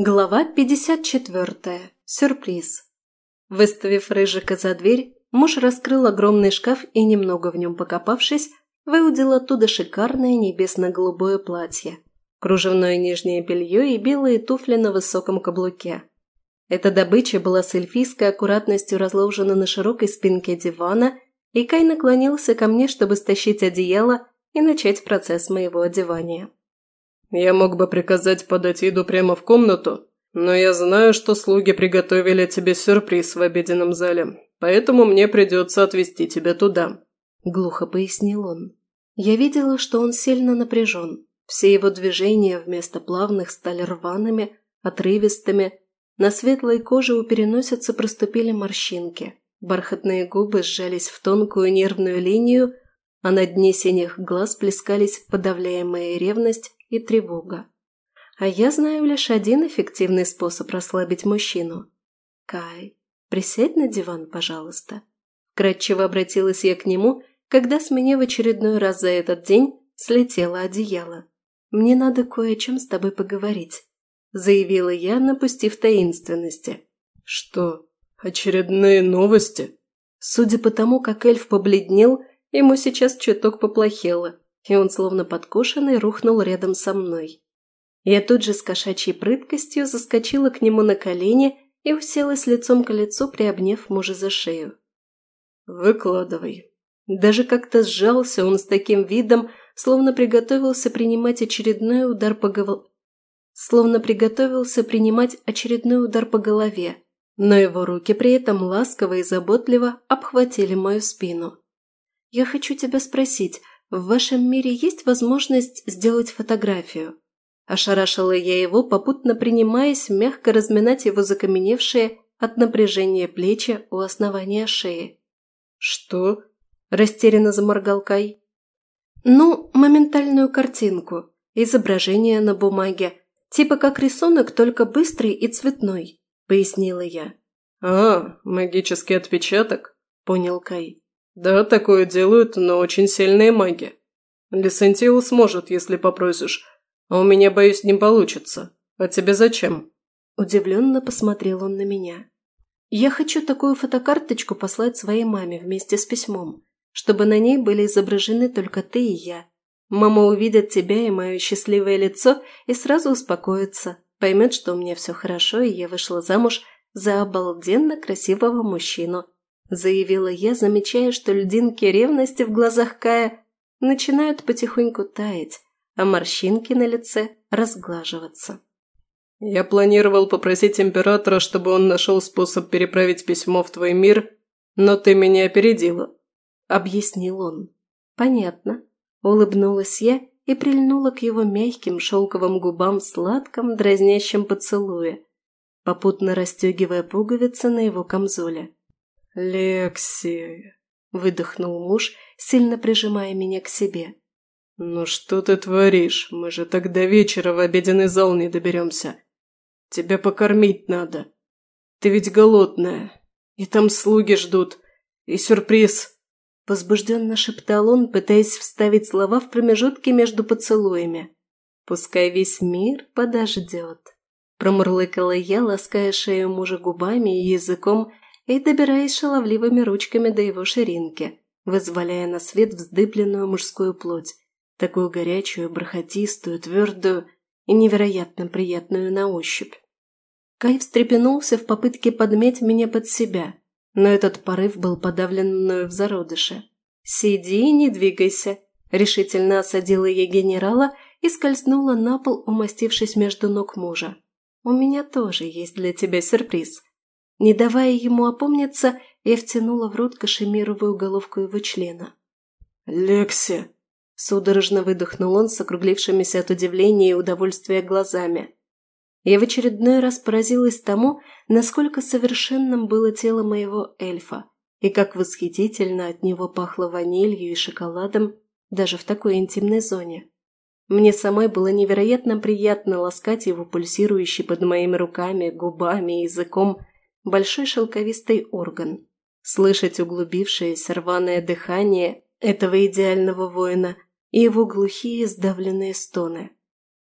Глава 54. Сюрприз. Выставив Рыжика за дверь, муж раскрыл огромный шкаф и, немного в нем покопавшись, выудил оттуда шикарное небесно-голубое платье, кружевное нижнее белье и белые туфли на высоком каблуке. Эта добыча была с эльфийской аккуратностью разложена на широкой спинке дивана, и Кай наклонился ко мне, чтобы стащить одеяло и начать процесс моего одевания. Я мог бы приказать подать еду прямо в комнату, но я знаю, что слуги приготовили тебе сюрприз в обеденном зале, поэтому мне придется отвезти тебя туда», – глухо пояснил он. Я видела, что он сильно напряжен. Все его движения вместо плавных стали рваными, отрывистыми. На светлой коже у переносицы проступили морщинки. Бархатные губы сжались в тонкую нервную линию, а на дне синих глаз плескались подавляемая ревность и тревога. А я знаю лишь один эффективный способ расслабить мужчину. «Кай, присядь на диван, пожалуйста». Кратчево обратилась я к нему, когда с меня в очередной раз за этот день слетело одеяло. «Мне надо кое о чем с тобой поговорить», – заявила я, напустив таинственности. «Что, очередные новости?» Судя по тому, как эльф побледнел, ему сейчас чуток поплохело и он словно подкошенный рухнул рядом со мной. Я тут же с кошачьей прыткостью заскочила к нему на колени и уселась лицом к лицу, приобняв мужа за шею. «Выкладывай». Даже как-то сжался он с таким видом, словно приготовился принимать очередной удар по голове. Словно приготовился принимать очередной удар по голове, но его руки при этом ласково и заботливо обхватили мою спину. «Я хочу тебя спросить, в вашем мире есть возможность сделать фотографию?» Ошарашила я его, попутно принимаясь мягко разминать его закаменевшие от напряжения плечи у основания шеи. «Что?» – растерянно заморгал Кай. «Ну, моментальную картинку, изображение на бумаге, типа как рисунок, только быстрый и цветной», – пояснила я. «А, магический отпечаток?» – понял Кай. «Да, такое делают, но очень сильные маги. Лисентил сможет, если попросишь, а у меня, боюсь, не получится. А тебе зачем?» Удивленно посмотрел он на меня. «Я хочу такую фотокарточку послать своей маме вместе с письмом, чтобы на ней были изображены только ты и я. Мама увидит тебя и мое счастливое лицо и сразу успокоится, поймет, что у меня все хорошо, и я вышла замуж за обалденно красивого мужчину, заявила я, замечая, что льдинки ревности в глазах Кая начинают потихоньку таять, а морщинки на лице разглаживаться. «Я планировал попросить императора, чтобы он нашел способ переправить письмо в твой мир, но ты меня опередила», – объяснил он. «Понятно», – улыбнулась я и прильнула к его мягким шелковым губам сладком, дразнящем поцелуе, попутно расстегивая пуговицы на его камзоле. «Лекси!» – выдохнул муж, сильно прижимая меня к себе. «Ну что ты творишь? Мы же так до вечера в обеденный зал не доберемся. Тебя покормить надо. Ты ведь голодная. И там слуги ждут. И сюрприз!» Возбужденно шептал он, пытаясь вставить слова в промежутки между поцелуями. «Пускай весь мир подождет». Промурлыкала я, лаская шею мужа губами и языком, и добираясь шаловливыми ручками до его ширинки, вызволяя на свет вздыбленную мужскую плоть, такую горячую, бархатистую, твердую и невероятно приятную на ощупь. Кай встрепенулся в попытке подметь меня под себя, но этот порыв был подавлен мною в зародыше. «Сиди и не двигайся», – решительно осадила я генерала и скользнула на пол, умастившись между ног мужа. «У меня тоже есть для тебя сюрприз», не давая ему опомниться, я втянула в рот кашемировую головку его члена. «Лекси!» – судорожно выдохнул он с округлившимися от удивления и удовольствия глазами. Я в очередной раз поразилась тому, насколько совершенным было тело моего эльфа, и как восхитительно от него пахло ванилью и шоколадом даже в такой интимной зоне. Мне самой было невероятно приятно ласкать его пульсирующий под моими руками, губами и языком большой шелковистый орган, слышать углубившееся рваное дыхание этого идеального воина и его глухие сдавленные стоны.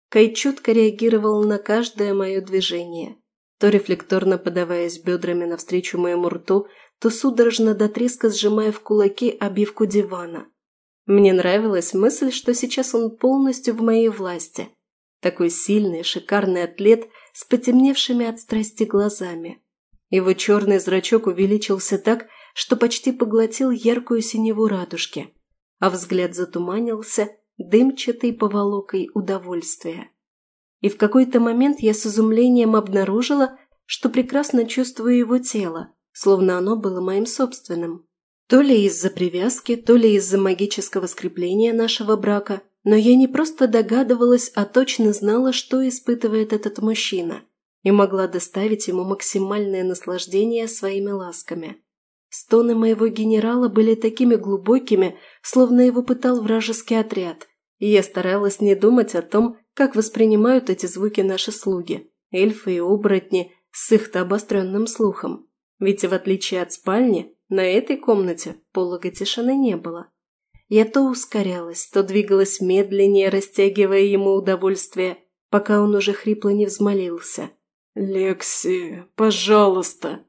Кай чутко реагировал на каждое мое движение, то рефлекторно подаваясь бедрами навстречу моему рту, то судорожно до треска сжимая в кулаки обивку дивана. Мне нравилась мысль, что сейчас он полностью в моей власти. Такой сильный, шикарный атлет с потемневшими от страсти глазами. Его черный зрачок увеличился так, что почти поглотил яркую синеву радужки, а взгляд затуманился дымчатой поволокой удовольствия. И в какой-то момент я с изумлением обнаружила, что прекрасно чувствую его тело, словно оно было моим собственным. То ли из-за привязки, то ли из-за магического скрепления нашего брака, но я не просто догадывалась, а точно знала, что испытывает этот мужчина, и могла доставить ему максимальное наслаждение своими ласками. Стоны моего генерала были такими глубокими, словно его пытал вражеский отряд, и я старалась не думать о том, как воспринимают эти звуки наши слуги, эльфы и оборотни с их-то обостренным слухом. Ведь в отличие от спальни, на этой комнате полога тишины не было. Я то ускорялась, то двигалась медленнее, растягивая ему удовольствие, пока он уже хрипло не взмолился. «Лекси, пожалуйста!»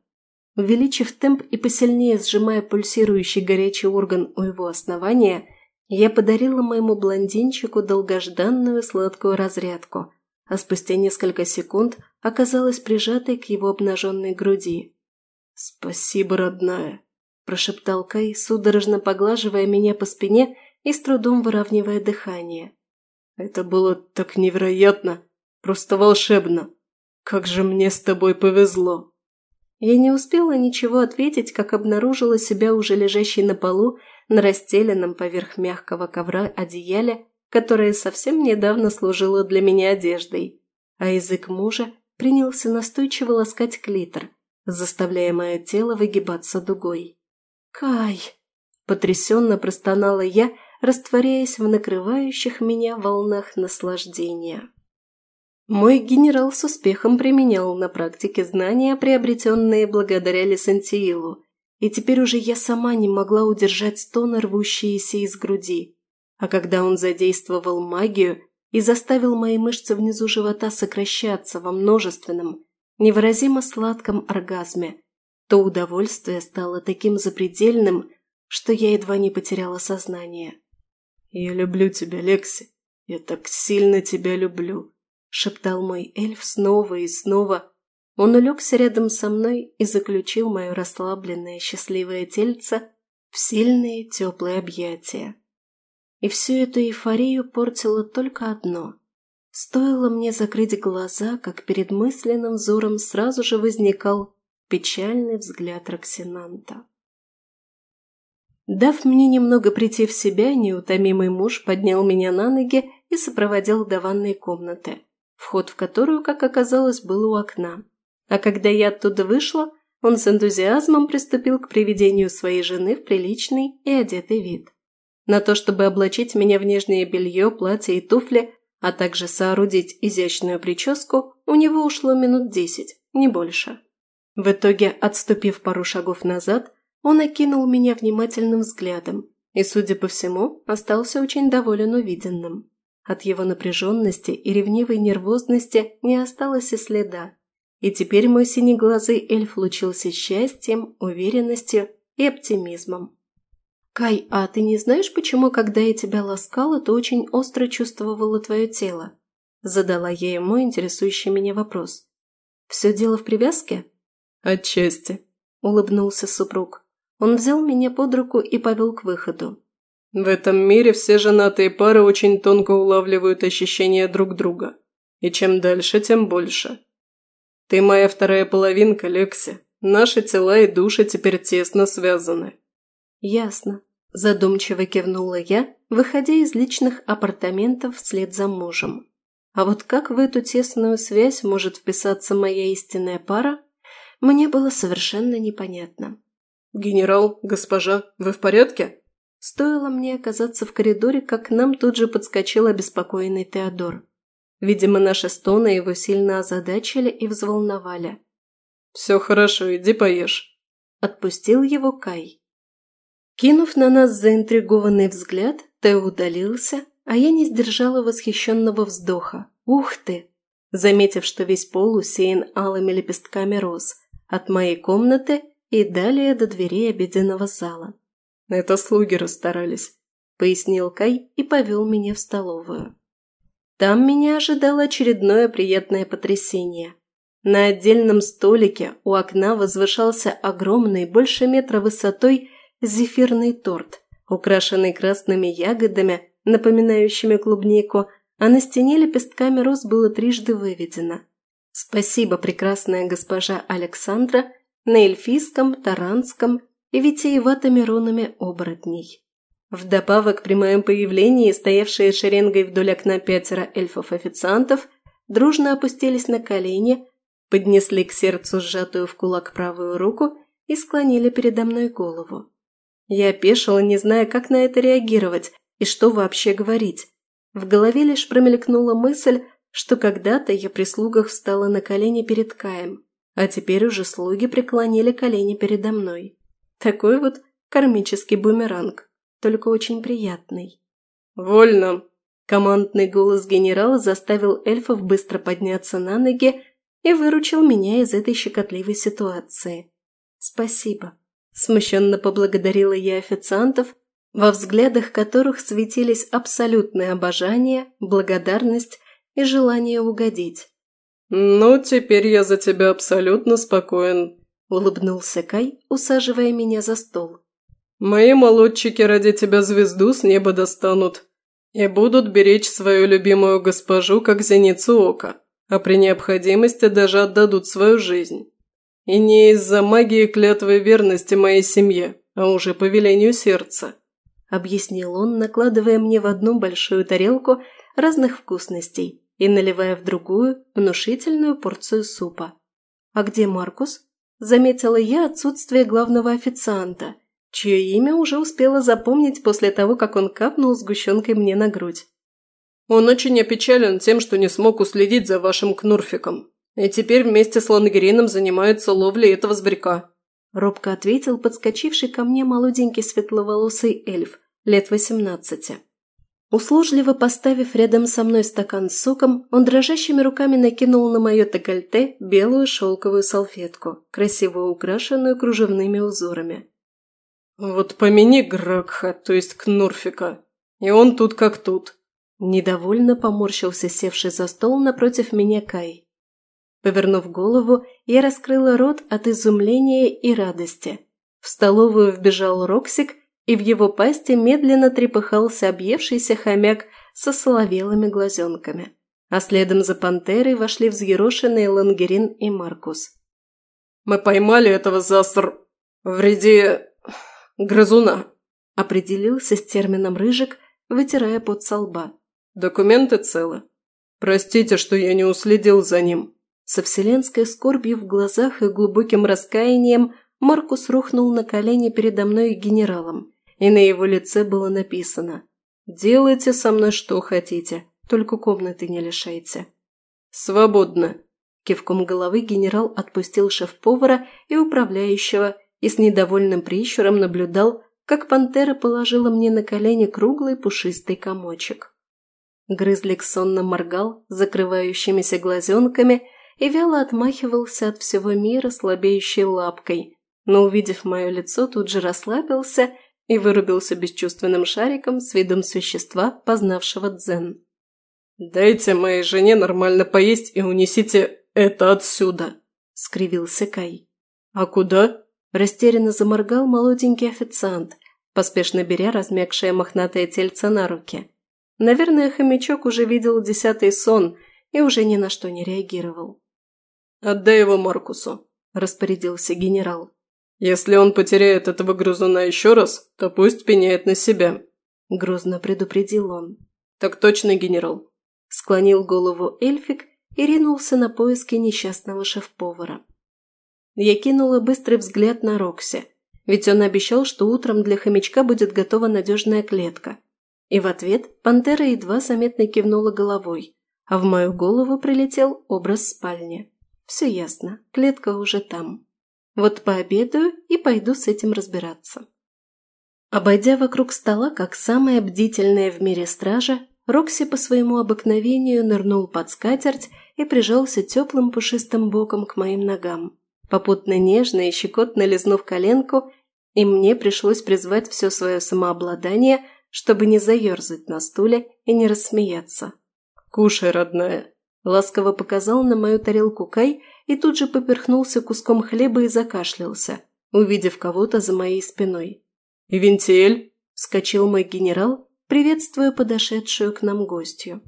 Увеличив темп и посильнее сжимая пульсирующий горячий орган у его основания, я подарила моему блондинчику долгожданную сладкую разрядку, а спустя несколько секунд оказалась прижатой к его обнаженной груди. «Спасибо, родная», – прошептал Кай, судорожно поглаживая меня по спине и с трудом выравнивая дыхание. «Это было так невероятно, просто волшебно. Как же мне с тобой повезло!» Я не успела ничего ответить, как обнаружила себя уже лежащей на полу на расстеленном поверх мягкого ковра одеяле, которое совсем недавно служило для меня одеждой, а язык мужа принялся настойчиво ласкать клитор, заставляя мое тело выгибаться дугой. «Кай!» – потрясенно простонала я, растворяясь в накрывающих меня волнах наслаждения. Мой генерал с успехом применял на практике знания, приобретенные благодаря Лисантиилу, и теперь уже я сама не могла удержать стоны, рвущиеся из груди. А когда он задействовал магию и заставил мои мышцы внизу живота сокращаться во множественном, невыразимо сладком оргазме, то удовольствие стало таким запредельным, что я едва не потеряла сознание. «Я люблю тебя, Лекси. Я так сильно тебя люблю», – шептал мой эльф снова и снова, он улегся рядом со мной и заключил мое расслабленное счастливое тельце в сильные теплые объятия. И всю эту эйфорию портило только одно. Стоило мне закрыть глаза, как перед мысленным взором сразу же возникал печальный взгляд Роксинанта. Дав мне немного прийти в себя, неутомимый муж поднял меня на ноги и сопроводил до ванной комнаты, вход в которую, как оказалось, был у окна. А когда я оттуда вышла, он с энтузиазмом приступил к приведению своей жены в приличный и одетый вид. На то, чтобы облачить меня в нежное белье, платье и туфли, а также соорудить изящную прическу, у него ушло минут десять, не больше. В итоге, отступив пару шагов назад, он окинул меня внимательным взглядом и, судя по всему, остался очень доволен увиденным. От его напряженности и ревнивой нервозности не осталось и следа. И теперь мой синеглазый эльф лучился счастьем, уверенностью и оптимизмом. «Кай, а ты не знаешь, почему, когда я тебя ласкала, то очень остро чувствовала твое тело?» Задала я ему интересующий меня вопрос. «Все дело в привязке?» «Отчасти», – улыбнулся супруг. Он взял меня под руку и повел к выходу. «В этом мире все женатые пары очень тонко улавливают ощущения друг друга. И чем дальше, тем больше. «Ты моя вторая половинка, Лекси. Наши тела и души теперь тесно связаны». «Ясно», – задумчиво кивнула я, выходя из личных апартаментов вслед за мужем. А вот как в эту тесную связь может вписаться моя истинная пара, мне было совершенно непонятно. «Генерал, госпожа, вы в порядке?» Стоило мне оказаться в коридоре, как к нам тут же подскочил обеспокоенный Теодор. Видимо, наши стоны его сильно озадачили и взволновали. «Все хорошо, иди поешь», – отпустил его Кай. Кинув на нас заинтригованный взгляд, Тео удалился, а я не сдержала восхищенного вздоха. Ух ты!» Заметив, что весь пол усеян алыми лепестками роз, от моей комнаты и далее до дверей обеденного зала. «Это слуги расстарались», – пояснил Кай и повел меня в столовую. Там меня ожидало очередное приятное потрясение. На отдельном столике у окна возвышался огромный, больше метра высотой, зефирный торт, украшенный красными ягодами, напоминающими клубнику, а на стене лепестками роз было трижды выведено. «Спасибо, прекрасная госпожа Александра», на эльфийском, таранском и витиеватыми рунами оборотней. Вдобавок, при моем появлении, стоявшие шеренгой вдоль окна пятеро эльфов-официантов дружно опустились на колени, поднесли к сердцу сжатую в кулак правую руку и склонили передо мной голову. Я опешила, не зная, как на это реагировать и что вообще говорить. В голове лишь промелькнула мысль, что когда-то я при слугах встала на колени перед Каем, а теперь уже слуги преклонили колени передо мной. Такой вот кармический бумеранг, только очень приятный. «Вольно!» Командный голос генерала заставил эльфов быстро подняться на ноги и выручил меня из этой щекотливой ситуации. «Спасибо», – смущенно поблагодарила я официантов, во взглядах которых светились абсолютное обожание, благодарность и желание угодить. «Ну, теперь я за тебя абсолютно спокоен», – улыбнулся Кай, усаживая меня за стол. «Мои молодчики ради тебя звезду с неба достанут и будут беречь свою любимую госпожу как зеницу ока, а при необходимости даже отдадут свою жизнь. И не из-за магии клятвы верности моей семье, а уже по велению сердца», – объяснил он, накладывая мне в одну большую тарелку разных вкусностей и наливая в другую внушительную порцию супа. «А где Маркус?» – заметила я отсутствие главного официанта, чье имя уже успела запомнить после того, как он капнул сгущенкой мне на грудь. «Он очень опечален тем, что не смог уследить за вашим кнурфиком, и теперь вместе с Лангерином занимается ловлей этого сбряка», – робко ответил подскочивший ко мне молоденький светловолосый эльф лет восемнадцати. Услужливо поставив рядом со мной стакан с соком, он дрожащими руками накинул на мое декольте белую шелковую салфетку, красиво украшенную кружевными узорами. «Вот помяни Гракха, то есть Кнурфика, и он тут как тут», Недовольно поморщился севший за стол напротив меня Кай. Повернув голову, я раскрыла рот от изумления и радости. В столовую вбежал Роксик и в его пасти медленно трепыхался объевшийся хомяк со соловелыми глазенками. А следом за пантерой вошли взъерошенные Лангерин и Маркус. «Мы поймали этого заср... вреди... грызуна», определился с термином «рыжик», вытирая пот со лба. «Документы целы. Простите, что я не уследил за ним». Со вселенской скорбью в глазах и глубоким раскаянием Маркус рухнул на колени передо мной генералом и на его лице было написано «Делайте со мной что хотите, только комнаты не лишайте». «Свободно!» Кивком головы генерал отпустил шеф-повара и управляющего и с недовольным прищуром наблюдал, как пантера положила мне на колени круглый пушистый комочек. Грызлик сонно моргал закрывающимися глазенками и вяло отмахивался от всего мира слабеющей лапкой, но, увидев мое лицо, тут же расслабился и вырубился бесчувственным шариком с видом существа, познавшего дзен. «Дайте моей жене нормально поесть и унесите это отсюда!» – скривился Кай. «А куда?» – растерянно заморгал молоденький официант, поспешно беря размягшее мохнатое тельце на руки. Наверное, хомячок уже видел десятый сон и уже ни на что не реагировал. «Отдай его Маркусу», – распорядился генерал. «Если он потеряет этого грызуна еще раз, то пусть пеняет на себя», – грозно предупредил он. «Так точно, генерал», – склонил голову эльфик и ринулся на поиски несчастного шеф-повара. Я кинула быстрый взгляд на Рокси, ведь он обещал, что утром для хомячка будет готова надежная клетка. И в ответ пантера едва заметно кивнула головой, а в мою голову прилетел образ спальни. Все ясно, клетка уже там. Вот пообедаю и пойду с этим разбираться. Обойдя вокруг стола, как самая бдительная в мире стража, Рокси по своему обыкновению нырнул под скатерть и прижался теплым пушистым боком к моим ногам, попутно нежно и щекотно лизнув коленку, и мне пришлось призвать все свое самообладание, чтобы не заерзать на стуле и не рассмеяться. «Кушай, родная!» – ласково показал на мою тарелку Кай и тут же поперхнулся куском хлеба и закашлялся, увидев кого-то за моей спиной. «И вентиль?» – вскочил мой генерал, приветствуя подошедшую к нам гостью.